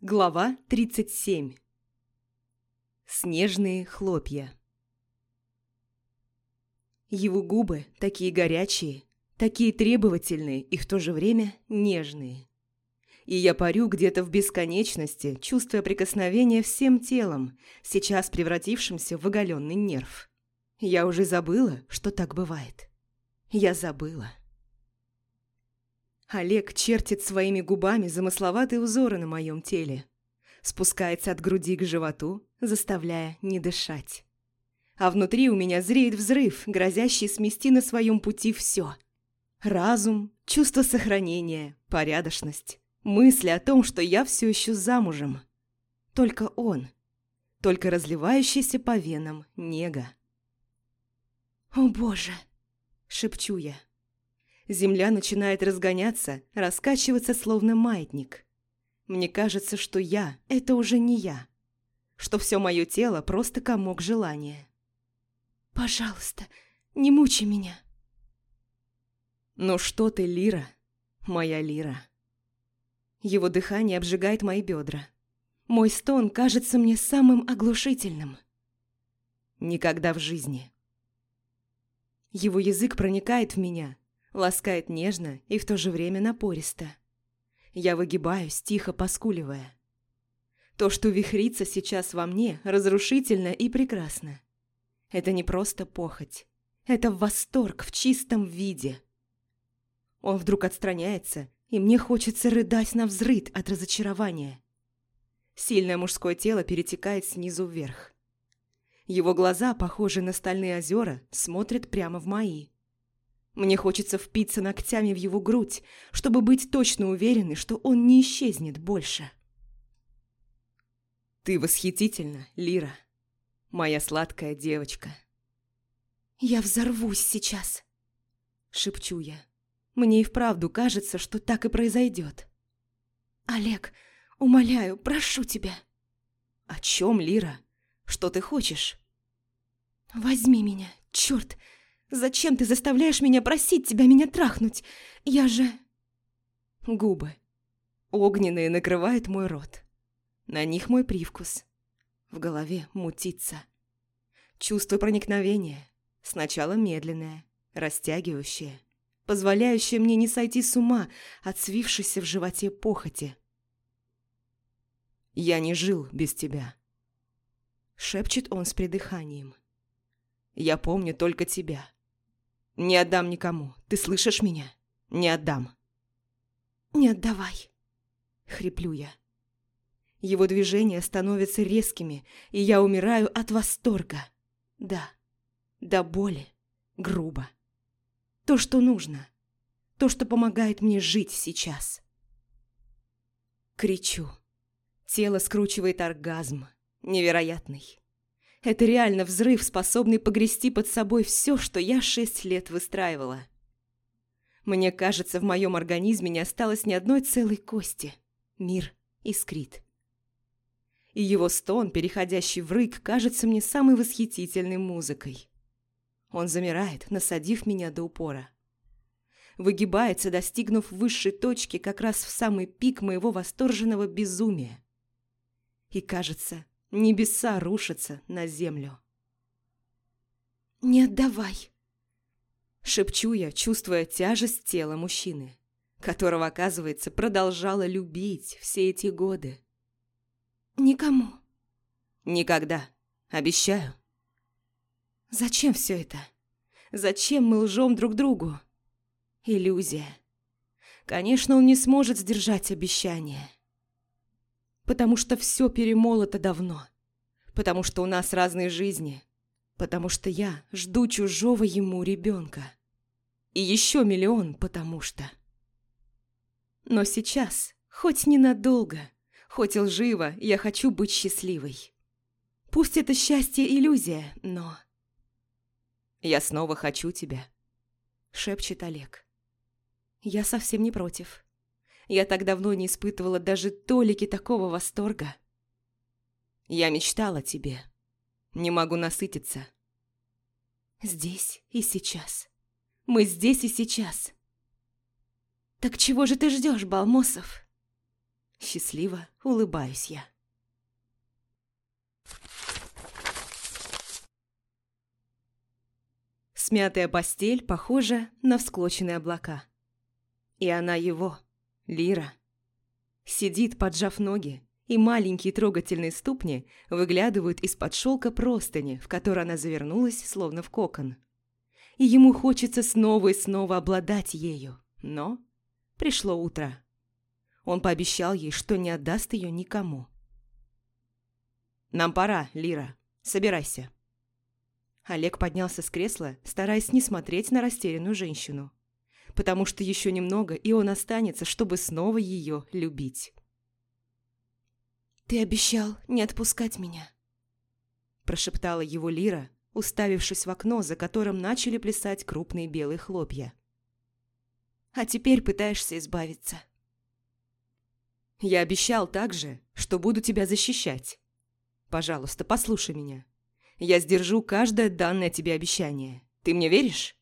Глава 37 Снежные хлопья Его губы такие горячие, такие требовательные и в то же время нежные. И я парю где-то в бесконечности, чувствуя прикосновение всем телом, сейчас превратившимся в оголенный нерв. Я уже забыла, что так бывает. Я забыла. Олег чертит своими губами замысловатые узоры на моем теле. Спускается от груди к животу, заставляя не дышать. А внутри у меня зреет взрыв, грозящий смести на своем пути все. Разум, чувство сохранения, порядочность, мысли о том, что я все еще замужем. Только он. Только разливающийся по венам нега. «О боже!» – шепчу я. Земля начинает разгоняться, раскачиваться, словно маятник. Мне кажется, что я – это уже не я. Что все мое тело – просто комок желания. «Пожалуйста, не мучи меня». «Ну что ты, Лира, моя Лира?» Его дыхание обжигает мои бедра. Мой стон кажется мне самым оглушительным. Никогда в жизни. Его язык проникает в меня, ласкает нежно и в то же время напористо. Я выгибаюсь, тихо поскуливая. То, что вихрится сейчас во мне, разрушительно и прекрасно. Это не просто похоть. Это восторг в чистом виде. Он вдруг отстраняется, и мне хочется рыдать на взрыд от разочарования. Сильное мужское тело перетекает снизу вверх. Его глаза, похожие на стальные озера, смотрят прямо в мои. Мне хочется впиться ногтями в его грудь, чтобы быть точно уверенной, что он не исчезнет больше. «Ты восхитительна, Лира, моя сладкая девочка». «Я взорвусь сейчас», — шепчу я. Мне и вправду кажется, что так и произойдет. «Олег, умоляю, прошу тебя». «О чем, Лира? Что ты хочешь?» «Возьми меня, черт! Зачем ты заставляешь меня просить тебя меня трахнуть? Я же...» Губы. Огненные накрывают мой рот. На них мой привкус. В голове мутится. Чувство проникновения. Сначала медленное, растягивающее, позволяющее мне не сойти с ума от свившейся в животе похоти. «Я не жил без тебя», — шепчет он с придыханием. «Я помню только тебя. Не отдам никому. Ты слышишь меня? Не отдам. Не отдавай. Хриплю я. Его движения становятся резкими, и я умираю от восторга. Да, до боли, грубо. То, что нужно. То, что помогает мне жить сейчас. Кричу. Тело скручивает оргазм. Невероятный. Это реально взрыв, способный погрести под собой все, что я шесть лет выстраивала. Мне кажется, в моем организме не осталось ни одной целой кости. Мир искрит. И его стон, переходящий в рык, кажется мне самой восхитительной музыкой. Он замирает, насадив меня до упора. Выгибается, достигнув высшей точки как раз в самый пик моего восторженного безумия. И кажется, Небеса рушатся на землю. «Не отдавай!» Шепчу я, чувствуя тяжесть тела мужчины, которого, оказывается, продолжала любить все эти годы. «Никому!» «Никогда. Обещаю». «Зачем все это? Зачем мы лжем друг другу?» «Иллюзия. Конечно, он не сможет сдержать обещание» потому что все перемолото давно, потому что у нас разные жизни, потому что я жду чужого ему ребенка. И еще миллион потому что. Но сейчас, хоть ненадолго, хоть и лживо, я хочу быть счастливой. Пусть это счастье иллюзия, но... «Я снова хочу тебя», — шепчет Олег. «Я совсем не против». Я так давно не испытывала даже толики такого восторга. Я мечтала о тебе. Не могу насытиться. Здесь и сейчас. Мы здесь и сейчас. Так чего же ты ждешь, Балмосов? Счастливо улыбаюсь я. Смятая постель похожа на всклоченные облака. И она его, Лира. Сидит, поджав ноги, и маленькие трогательные ступни выглядывают из-под шелка простыни, в которой она завернулась, словно в кокон. И ему хочется снова и снова обладать ею, но пришло утро. Он пообещал ей, что не отдаст ее никому. «Нам пора, Лира. Собирайся». Олег поднялся с кресла, стараясь не смотреть на растерянную женщину. Потому что еще немного, и он останется, чтобы снова ее любить. «Ты обещал не отпускать меня», – прошептала его Лира, уставившись в окно, за которым начали плясать крупные белые хлопья. «А теперь пытаешься избавиться». «Я обещал также, что буду тебя защищать. Пожалуйста, послушай меня. Я сдержу каждое данное тебе обещание. Ты мне веришь?»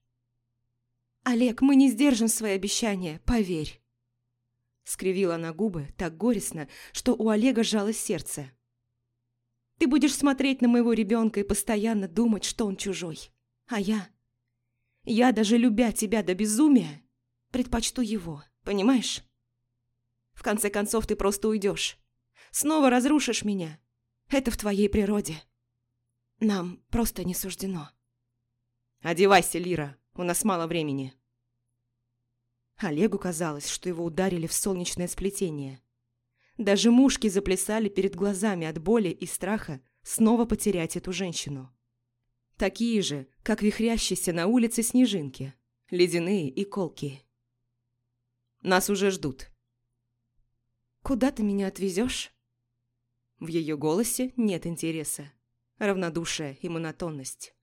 «Олег, мы не сдержим свои обещания, поверь». Скривила она губы так горестно, что у Олега сжалось сердце. «Ты будешь смотреть на моего ребенка и постоянно думать, что он чужой. А я... Я, даже любя тебя до безумия, предпочту его, понимаешь? В конце концов, ты просто уйдешь. Снова разрушишь меня. Это в твоей природе». Нам просто не суждено. Одевайся, Лира, у нас мало времени. Олегу казалось, что его ударили в солнечное сплетение. Даже мушки заплясали перед глазами от боли и страха снова потерять эту женщину. Такие же, как вихрящиеся на улице снежинки, ледяные и колкие. Нас уже ждут. «Куда ты меня отвезешь?» В ее голосе нет интереса равнодушие и монотонность.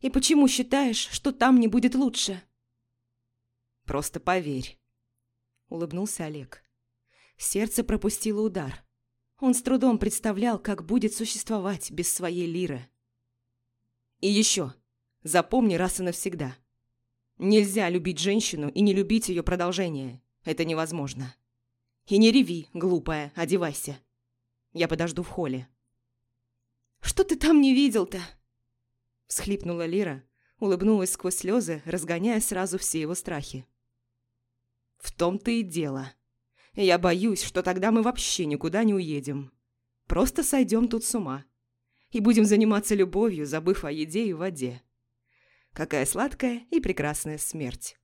«И почему считаешь, что там не будет лучше?» «Просто поверь», — улыбнулся Олег. Сердце пропустило удар. Он с трудом представлял, как будет существовать без своей лиры. «И еще, запомни раз и навсегда. Нельзя любить женщину и не любить ее продолжение. Это невозможно. И не реви, глупая, одевайся. Я подожду в холле». Что ты там не видел-то?» Всхлипнула Лира, улыбнулась сквозь слезы, разгоняя сразу все его страхи. «В том-то и дело. Я боюсь, что тогда мы вообще никуда не уедем. Просто сойдем тут с ума. И будем заниматься любовью, забыв о еде и воде. Какая сладкая и прекрасная смерть.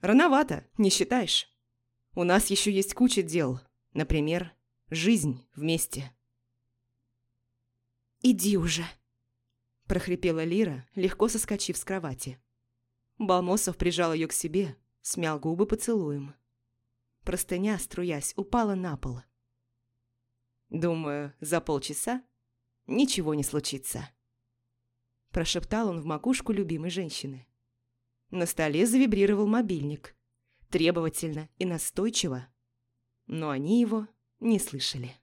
Рановато, не считаешь? У нас еще есть куча дел. Например, жизнь вместе». «Иди уже!» – прохрипела Лира, легко соскочив с кровати. Балмосов прижал ее к себе, смял губы поцелуем. Простыня, струясь, упала на пол. «Думаю, за полчаса ничего не случится», – прошептал он в макушку любимой женщины. На столе завибрировал мобильник, требовательно и настойчиво, но они его не слышали.